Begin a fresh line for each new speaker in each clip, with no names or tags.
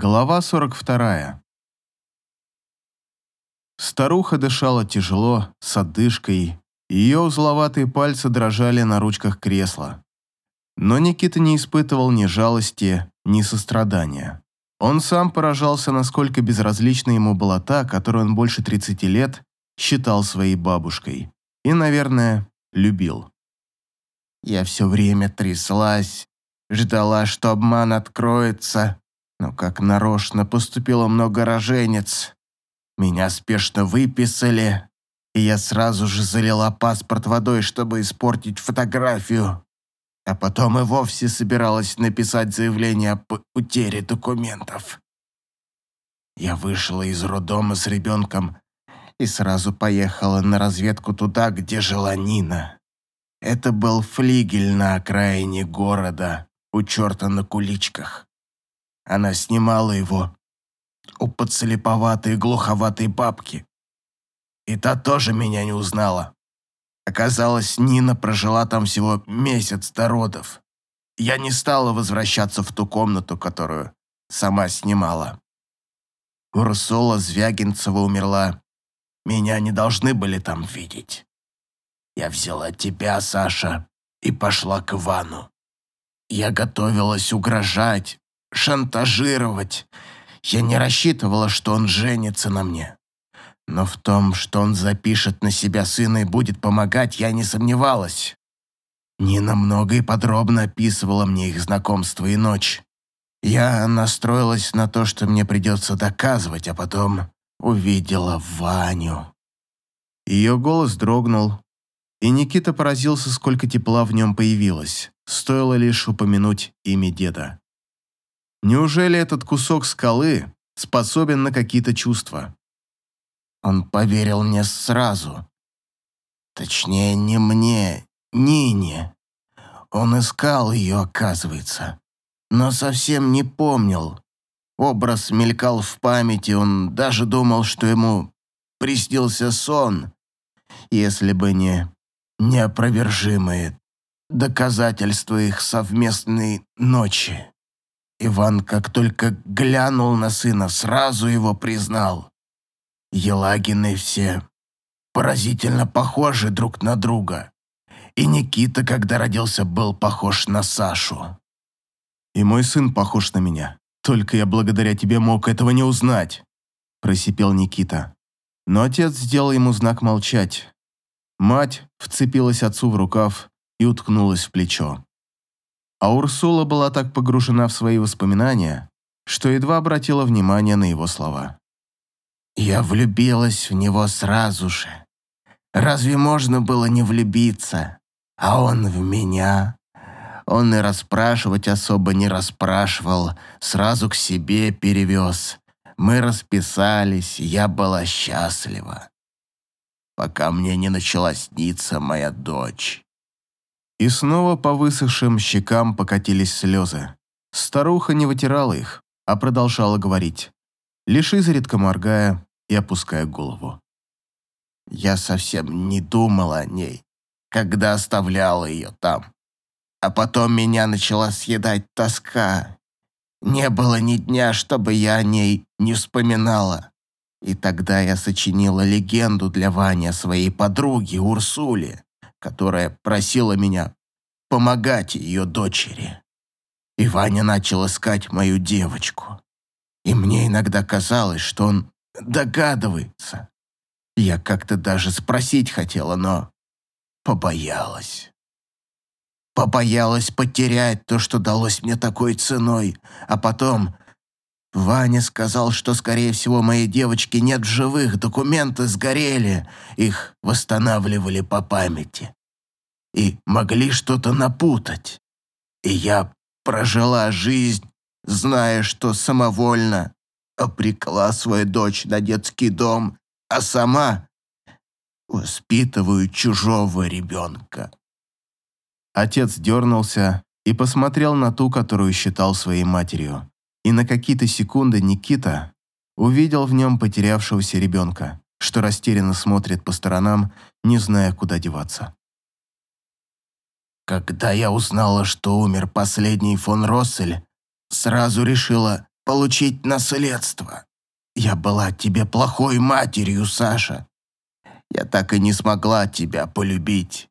Глава 42. Старуха дышала тяжело, с отдышкой, ее узловатые пальцы дрожали на ручках кресла. Но Никита не испытывал ни жалости, ни сострадания. Он сам поражался, насколько безразлична ему была та, которую он больше 30 лет считал своей бабушкой. И, наверное, любил.
Я все время тряслась, ждала, что обман откроется, но как нарочно поступило много роженец. Меня спешно выписали, и я сразу же залила паспорт водой, чтобы испортить фотографию. А потом и вовсе собиралась написать заявление об утере документов. Я вышла из роддома с ребенком и сразу поехала на разведку туда, где жила Нина. Это был флигель на окраине города, у черта на куличках. Она снимала его у подслеповатой глуховатой бабки. И та тоже меня не узнала. Оказалось, Нина прожила там всего месяц до родов. Я не стала возвращаться в ту комнату, которую сама снимала. Урсула Звягинцева умерла. Меня не должны были там видеть. Я взяла тебя, Саша, и пошла к Ивану. Я готовилась угрожать, шантажировать. Я не рассчитывала, что он женится на мне. Но в том, что он запишет на себя сына и будет помогать, я не сомневалась. Нина много и подробно описывала мне их знакомство и ночь. Я настроилась на то, что мне придется доказывать, а потом увидела Ваню.
Ее голос дрогнул, и Никита поразился, сколько тепла в нем появилось, стоило лишь упомянуть имя деда. Неужели этот кусок скалы способен на какие-то чувства?
Он поверил мне сразу. Точнее, не мне, Нине. Он искал ее, оказывается, но совсем не помнил. Образ мелькал в памяти, он даже думал, что ему приснился сон, если бы не неопровержимые доказательства их совместной ночи. Иван, как только глянул на сына, сразу его признал. Елагины все поразительно похожи друг на друга. И Никита, когда родился, был похож на Сашу.
И мой сын похож на меня. Только я благодаря тебе мог этого не узнать, просипел Никита. Но отец сделал ему знак молчать. Мать вцепилась отцу в рукав и уткнулась в плечо. А Урсула была так погружена в свои воспоминания, что едва обратила внимание на его слова.
«Я влюбилась в него сразу же. Разве можно было не влюбиться? А он в меня. Он и расспрашивать особо не расспрашивал, сразу к себе перевез. Мы расписались, я была счастлива. Пока мне не начала сниться моя дочь.
И снова по высохшим щекам покатились слезы. Старуха не вытирала их, а продолжала говорить, лишь изредка моргая и опуская голову.
Я совсем не думала о ней, когда оставляла ее там. А потом меня начала съедать тоска. Не было ни дня, чтобы я о ней не вспоминала. И тогда я сочинила легенду для Вани о своей подруге Урсуле которая просила меня помогать ее дочери. И Ваня начал искать мою девочку. И мне иногда казалось, что он догадывается. Я как-то даже спросить хотела, но побоялась. Побоялась потерять то, что далось мне такой ценой, а потом Ваня сказал, что, скорее всего, моей девочки нет в живых, документы сгорели, их восстанавливали по памяти. И могли что-то напутать. И я прожила жизнь, зная, что самовольно обрекла свою дочь на детский дом, а сама воспитываю чужого ребенка.
Отец дернулся и посмотрел на ту, которую считал своей матерью и на какие-то секунды Никита увидел в нем потерявшегося ребенка, что растерянно смотрит по сторонам, не зная, куда деваться.
Когда я узнала, что умер последний фон Россель, сразу решила получить наследство. Я была тебе плохой матерью, Саша. Я так и не смогла тебя полюбить.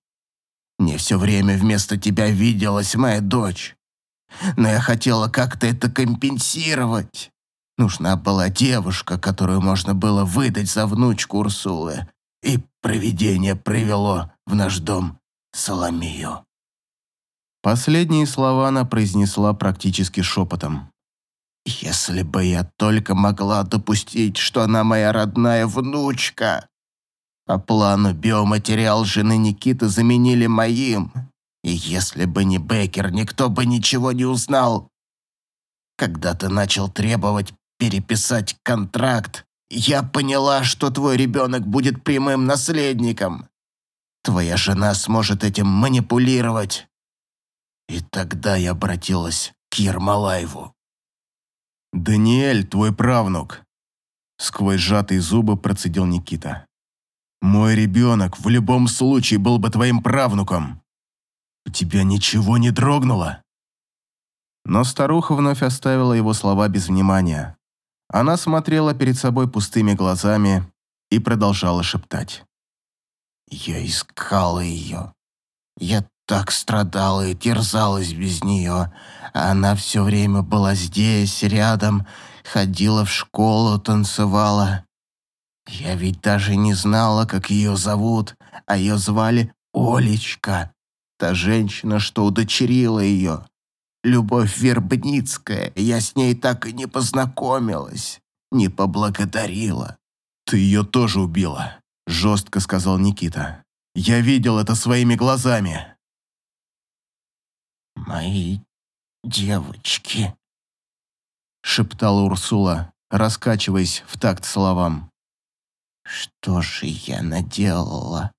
Мне все время вместо тебя виделась моя дочь. Но я хотела как-то это компенсировать. Нужна была девушка, которую можно было выдать за внучку Урсулы. И провидение привело в наш дом Соломию.
Последние слова она произнесла практически шепотом.
«Если бы я только могла допустить, что она моя родная внучка!» По плану биоматериал жены Никиты заменили моим. И если бы не Беккер, никто бы ничего не узнал. Когда ты начал требовать переписать контракт, я поняла, что твой ребенок будет прямым наследником. Твоя жена сможет этим манипулировать. И тогда я обратилась к Ермолаеву.
«Даниэль, твой правнук!» Сквозь сжатые зубы процедил Никита. Мой ребенок в любом случае был бы твоим правнуком. У тебя ничего не дрогнуло?» Но старуха вновь оставила его слова без внимания. Она смотрела перед собой пустыми глазами и продолжала шептать.
«Я искала ее. Я так страдала и терзалась без нее. Она все время была здесь, рядом, ходила в школу, танцевала. Я ведь даже не знала, как ее зовут, а ее звали Олечка, та женщина, что удочерила ее. Любовь Вербницкая, я с ней так и не познакомилась, не поблагодарила.
«Ты ее тоже убила», – жестко сказал Никита. «Я видел это своими глазами».
«Мои девочки», –
шептала Урсула, раскачиваясь в такт словам.
Что же я наделала?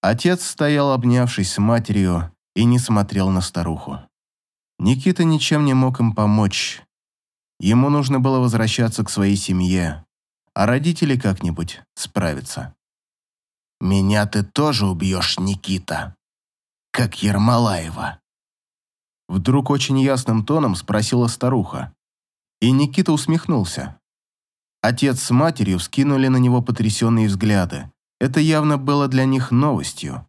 Отец стоял, обнявшись с матерью, и не смотрел на старуху. Никита ничем не мог им помочь. Ему нужно было возвращаться к своей семье, а родители как-нибудь справятся.
«Меня ты тоже убьешь, Никита, как Ермолаева?»
Вдруг очень ясным тоном спросила старуха. И Никита усмехнулся. Отец с матерью вскинули на него потрясенные взгляды. Это явно было для них новостью.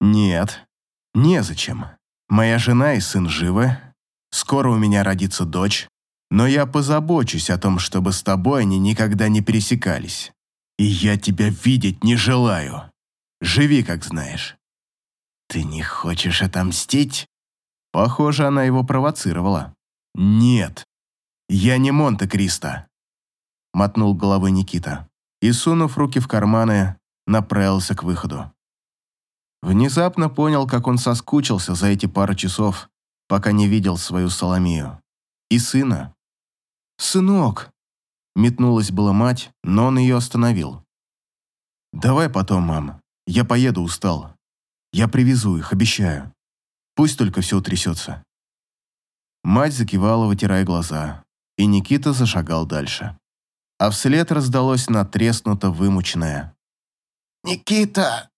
«Нет, незачем. Моя жена и сын живы. Скоро у меня родится дочь. Но я позабочусь о том, чтобы с тобой они никогда не пересекались. И я тебя видеть не желаю. Живи, как знаешь».
«Ты не хочешь отомстить?»
Похоже, она его провоцировала. «Нет, я не Монте-Кристо мотнул головой Никита и, сунув руки в карманы, направился к выходу. Внезапно понял, как он соскучился за эти пару часов, пока не видел свою Соломию. И сына. «Сынок!» Метнулась была мать, но он ее остановил. «Давай потом, мам. Я поеду, устал. Я привезу их, обещаю. Пусть только все утрясется». Мать закивала, вытирая глаза, и Никита зашагал дальше а вслед раздалось натреснуто вымученное.
«Никита!»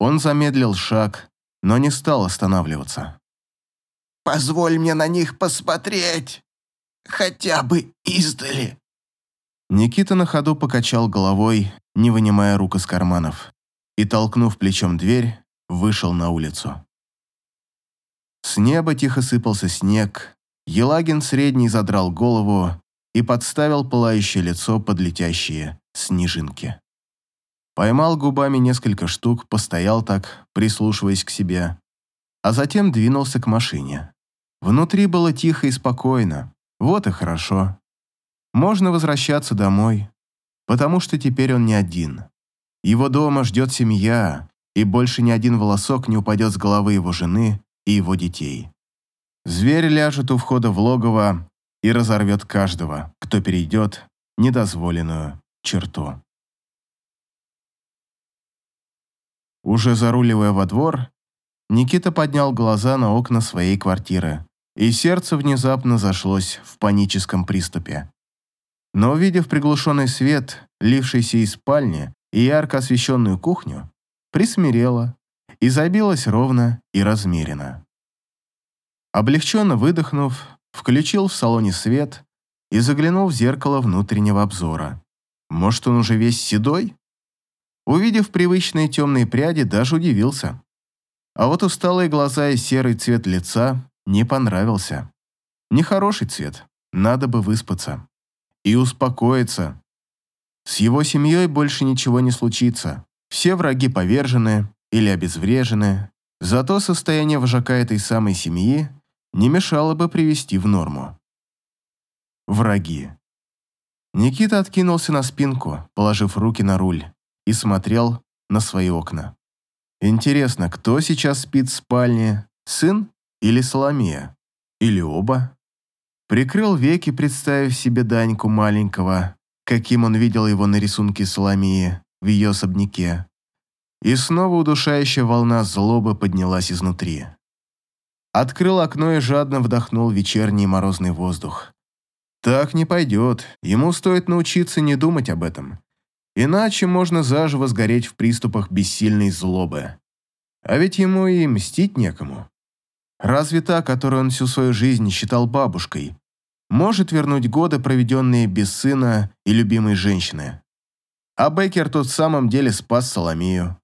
Он замедлил шаг, но не стал останавливаться.
«Позволь мне на них посмотреть, хотя бы издали!»
Никита на ходу покачал головой, не вынимая рук из карманов, и, толкнув плечом дверь, вышел на улицу. С неба тихо сыпался снег, Елагин средний задрал голову и подставил пылающее лицо под летящие снежинки. Поймал губами несколько штук, постоял так, прислушиваясь к себе, а затем двинулся к машине. Внутри было тихо и спокойно, вот и хорошо. Можно возвращаться домой, потому что теперь он не один. Его дома ждет семья, и больше ни один волосок не упадет с головы его жены и его детей. Зверь ляжет у входа в логово и разорвет каждого, кто перейдет недозволенную черту. Уже заруливая во двор, Никита поднял глаза на окна своей квартиры, и сердце внезапно зашлось в паническом приступе. Но увидев приглушенный свет, лившийся из спальни и ярко освещенную кухню, присмирело и забилось ровно и размеренно. Облегченно выдохнув, включил в салоне свет и заглянул в зеркало внутреннего обзора. Может, он уже весь седой? Увидев привычные темные пряди, даже удивился. А вот усталые глаза и серый цвет лица не понравился. Нехороший цвет, надо бы выспаться. И успокоиться. С его семьей больше ничего не случится. Все враги повержены или обезврежены. Зато состояние вожака этой самой семьи не мешало бы привести в норму. Враги. Никита откинулся на спинку, положив руки на руль, и смотрел на свои окна. Интересно, кто сейчас спит в спальне, сын или Соломея? Или оба? Прикрыл веки, представив себе Даньку маленького, каким он видел его на рисунке Соломии в ее особняке. И снова удушающая волна злобы поднялась изнутри. Открыл окно и жадно вдохнул вечерний морозный воздух. Так не пойдет, ему стоит научиться не думать об этом. Иначе можно заживо сгореть в приступах бессильной злобы. А ведь ему и мстить некому. Разве та, которую он всю свою жизнь считал бабушкой, может вернуть годы, проведенные без сына и любимой женщины? А Беккер тот в самом деле спас Соломею.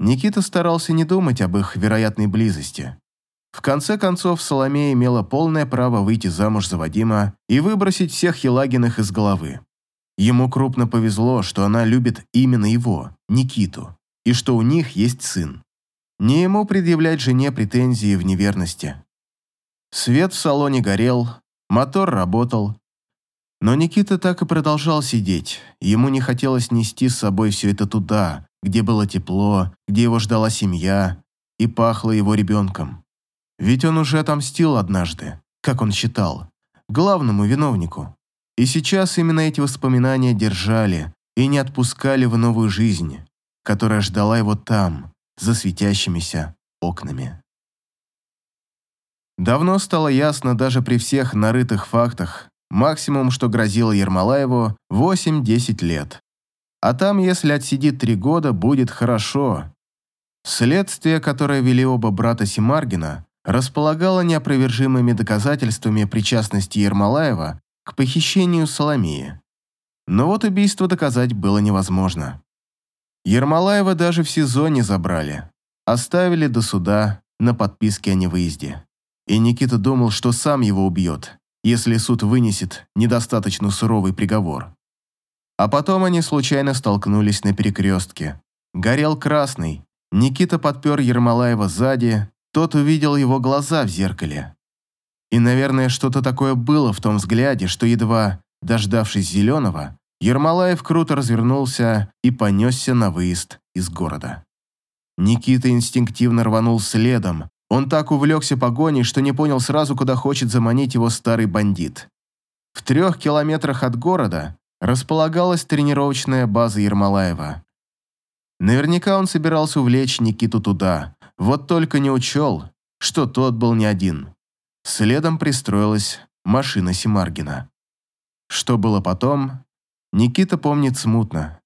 Никита старался не думать об их вероятной близости. В конце концов, Соломея имела полное право выйти замуж за Вадима и выбросить всех Елагиных из головы. Ему крупно повезло, что она любит именно его, Никиту, и что у них есть сын. Не ему предъявлять жене претензии в неверности. Свет в салоне горел, мотор работал. Но Никита так и продолжал сидеть. Ему не хотелось нести с собой все это туда, где было тепло, где его ждала семья и пахло его ребенком. Ведь он уже отомстил однажды, как он считал, главному виновнику. И сейчас именно эти воспоминания держали и не отпускали в новую жизнь, которая ждала его там, за светящимися окнами. Давно стало ясно даже при всех нарытых фактах, максимум, что грозило Ермолаеву, 8-10 лет. А там, если отсидит три года, будет хорошо. Следствие, которое вели оба брата Симаргина, располагало неопровержимыми доказательствами причастности Ермолаева к похищению Соломеи. Но вот убийство доказать было невозможно. Ермолаева даже в СИЗО не забрали. Оставили до суда на подписке о невыезде. И Никита думал, что сам его убьет, если суд вынесет недостаточно суровый приговор. А потом они случайно столкнулись на перекрестке. Горел красный. Никита подпер Ермолаева сзади, тот увидел его глаза в зеркале. И, наверное, что-то такое было в том взгляде, что, едва дождавшись зеленого, Ермолаев круто развернулся и понесся на выезд из города. Никита инстинктивно рванул следом. Он так увлекся погоней, что не понял сразу, куда хочет заманить его старый бандит. В трех километрах от города располагалась тренировочная база Ермолаева. Наверняка он собирался увлечь Никиту туда, вот только не учел, что тот был не один. Следом пристроилась машина Симаргина. Что было потом, Никита помнит смутно.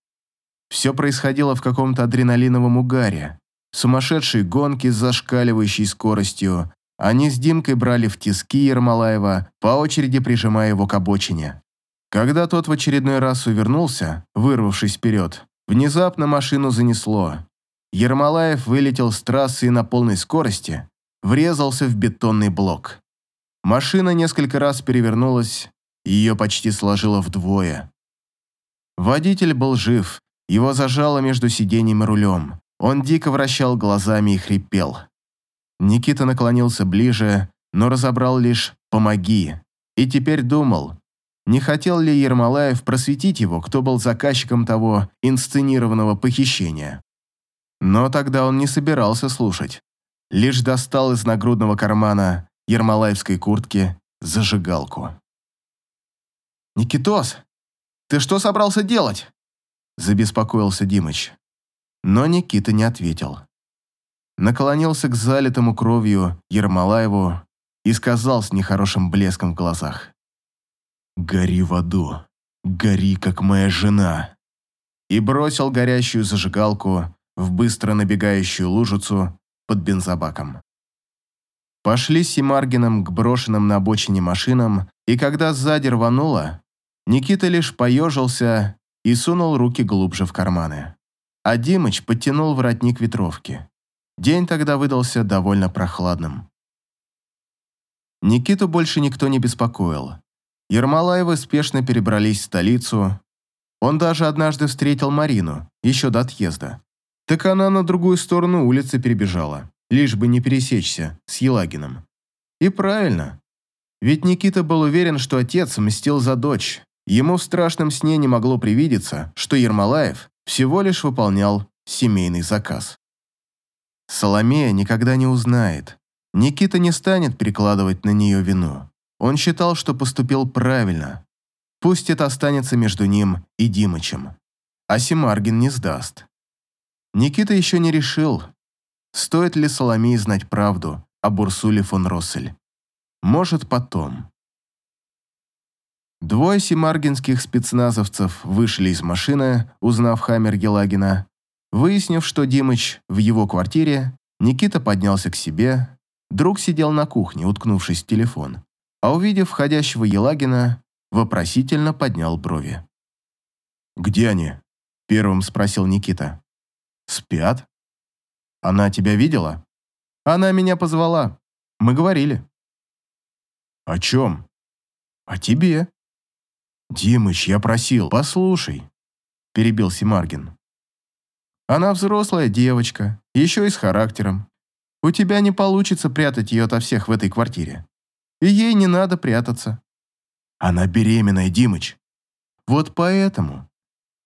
Все происходило в каком-то адреналиновом угаре. Сумасшедшие гонки с зашкаливающей скоростью. Они с Димкой брали в тиски Ермолаева, по очереди прижимая его к обочине. Когда тот в очередной раз увернулся, вырвавшись вперед, внезапно машину занесло, Ермолаев вылетел с трассы и на полной скорости врезался в бетонный блок. Машина несколько раз перевернулась, и ее почти сложило вдвое. Водитель был жив, его зажало между сиденьем и рулем. Он дико вращал глазами и хрипел. Никита наклонился ближе, но разобрал лишь «помоги» и теперь думал, не хотел ли Ермолаев просветить его, кто был заказчиком того инсценированного похищения. Но тогда он не собирался слушать. Лишь достал из нагрудного кармана ермолаевской куртки зажигалку. «Никитос, ты что собрался делать?» Забеспокоился Димыч. Но Никита не ответил. Наклонился к залитому кровью Ермолаеву и сказал с нехорошим блеском в глазах. «Гори в аду, гори, как моя жена!» И бросил горящую зажигалку в быстро набегающую лужицу под бензобаком. Пошли с Симаргином к брошенным на обочине машинам, и когда сзади рвануло, Никита лишь поежился и сунул руки глубже в карманы. А Димыч подтянул воротник ветровки. День тогда выдался довольно прохладным. Никиту больше никто не беспокоил. Ермолаевы спешно перебрались в столицу. Он даже однажды встретил Марину, еще до отъезда. Так она на другую сторону улицы перебежала, лишь бы не пересечься с Елагиным. И правильно. Ведь Никита был уверен, что отец мстил за дочь. Ему в страшном сне не могло привидеться, что Ермолаев всего лишь выполнял семейный заказ. Соломея никогда не узнает. Никита не станет перекладывать на нее вину. Он считал, что поступил правильно. Пусть это останется между ним и Димычем. А Симаргин не сдаст. Никита еще не решил, стоит ли Соломее знать правду о Бурсуле фон Россель. Может, потом. Двое симаргинских спецназовцев вышли из машины, узнав Хаммер Елагина. Выяснив, что Димыч в его квартире, Никита поднялся к себе. Друг сидел на кухне, уткнувшись в телефон. А увидев входящего Елагина, вопросительно поднял брови. «Где они?» – первым спросил Никита. Спят. Она тебя видела? Она меня позвала. Мы говорили. О чем? О тебе. Димыч, я просил, послушай. Перебил Симаргин. Она взрослая девочка, еще и с характером. У тебя не получится прятать ее ото всех в этой квартире. И ей не надо прятаться. Она беременная, Димыч. Вот поэтому,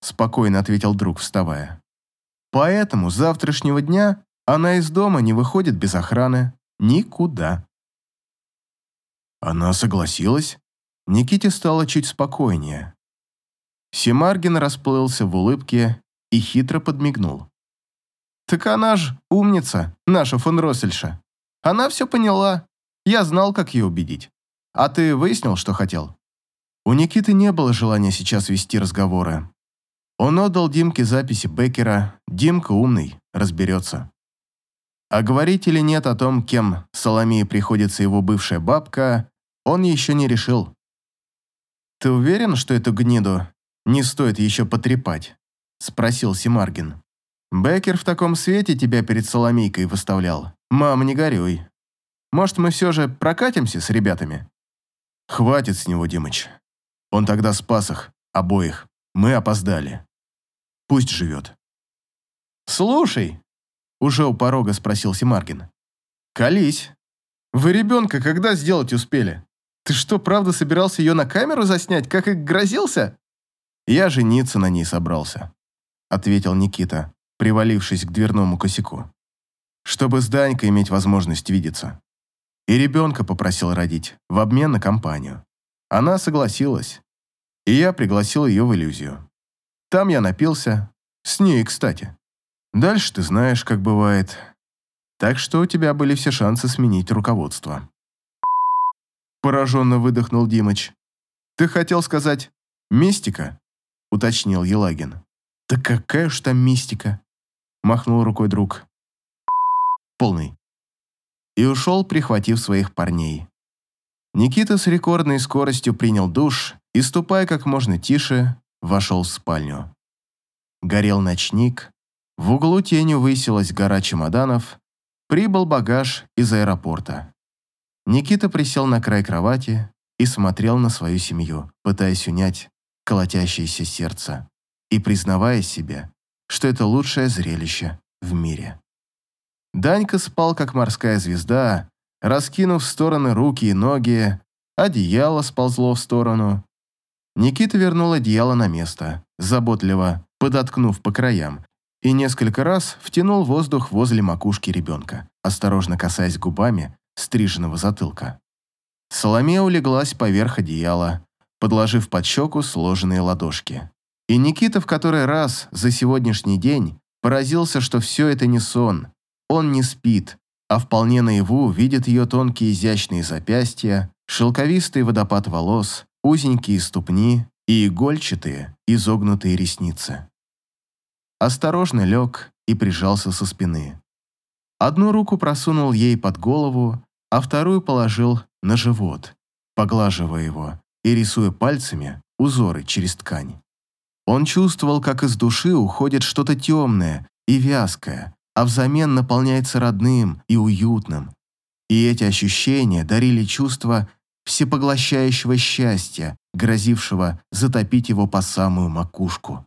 спокойно ответил друг, вставая. Поэтому с завтрашнего дня она из дома не выходит без охраны. Никуда. Она согласилась. Никите стало чуть спокойнее. Семаргин расплылся в улыбке и хитро подмигнул. «Так она ж умница, наша фон Россельша. Она все поняла. Я знал, как ее убедить. А ты выяснил, что хотел?» У Никиты не было желания сейчас вести разговоры. Он отдал Димке записи Беккера. Димка умный, разберется. А говорить или нет о том, кем Соломее приходится его бывшая бабка, он еще не решил. «Ты уверен, что эту гниду не стоит еще потрепать?» – спросил Симаргин. «Беккер в таком свете тебя перед Соломейкой выставлял. Мам, не горюй. Может, мы все же прокатимся с ребятами?» «Хватит с него, Димыч. Он тогда спас их, обоих. Мы опоздали. Пусть живет. «Слушай», — уже у порога спросил Симаргин. «Колись. Вы ребенка когда сделать успели? Ты что, правда собирался ее на камеру заснять, как и грозился?» «Я жениться на ней собрался», — ответил Никита, привалившись к дверному косяку. «Чтобы с Данькой иметь возможность видеться. И ребенка попросил родить, в обмен на компанию. Она согласилась, и я пригласил ее в иллюзию. Там я напился. С ней, кстати. Дальше ты знаешь, как бывает. Так что у тебя были все шансы сменить руководство. Пораженно выдохнул Димыч. Ты хотел сказать «мистика»? Уточнил Елагин. Да какая уж там мистика? Махнул рукой друг. Полный. И ушел, прихватив своих парней. Никита с рекордной скоростью принял душ и, ступая как можно тише, вошел в спальню. Горел ночник, в углу тенью высилась гора чемоданов, прибыл багаж из аэропорта. Никита присел на край кровати и смотрел на свою семью, пытаясь унять колотящееся сердце и признавая себе, что это лучшее зрелище в мире. Данька спал, как морская звезда, раскинув в стороны руки и ноги, одеяло сползло в сторону, Никита вернул одеяло на место, заботливо подоткнув по краям, и несколько раз втянул воздух возле макушки ребенка, осторожно касаясь губами стриженного затылка. Соломея улеглась поверх одеяла, подложив под щеку сложенные ладошки. И Никита в который раз за сегодняшний день поразился, что все это не сон. Он не спит, а вполне наяву видит ее тонкие изящные запястья, шелковистый водопад волос, узенькие ступни и игольчатые, изогнутые ресницы. Осторожно лег и прижался со спины. Одну руку просунул ей под голову, а вторую положил на живот, поглаживая его и рисуя пальцами узоры через ткань. Он чувствовал, как из души уходит что-то темное и вязкое, а взамен наполняется родным и уютным. И эти ощущения дарили чувство всепоглощающего счастья, грозившего затопить его по самую макушку.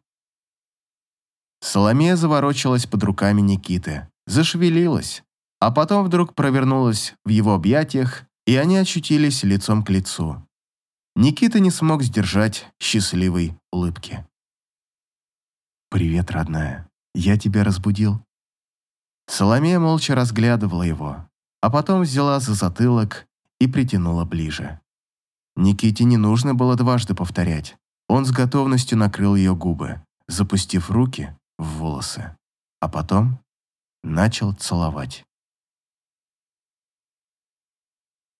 Соломея заворочилась под руками Никиты, зашевелилась, а потом вдруг провернулась в его объятиях, и они очутились лицом к лицу. Никита не смог сдержать счастливой улыбки. «Привет, родная. Я тебя разбудил?» Соломея молча разглядывала его, а потом взяла за затылок и притянула ближе. Никите не нужно было дважды повторять. Он с готовностью накрыл ее губы, запустив руки в волосы, а потом начал целовать.